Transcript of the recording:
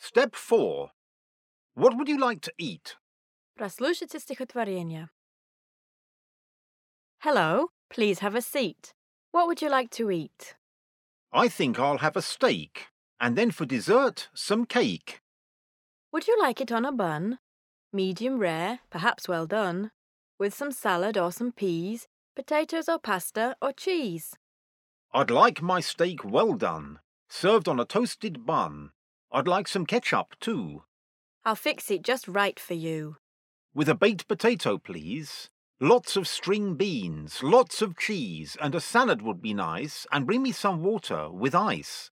Step 4. What would you like to eat? Прослушайте стихотворение. Hello, please have a seat. What would you like to eat? I think I'll have a steak, and then for dessert, some cake. Would you like it on a bun? Medium rare, perhaps well done. With some salad or some peas, potatoes or pasta or cheese. I'd like my steak well done, served on a toasted bun. I'd like some ketchup too. I'll fix it just right for you. With a baked potato, please. Lots of string beans, lots of cheese, and a salad would be nice, and bring me some water with ice.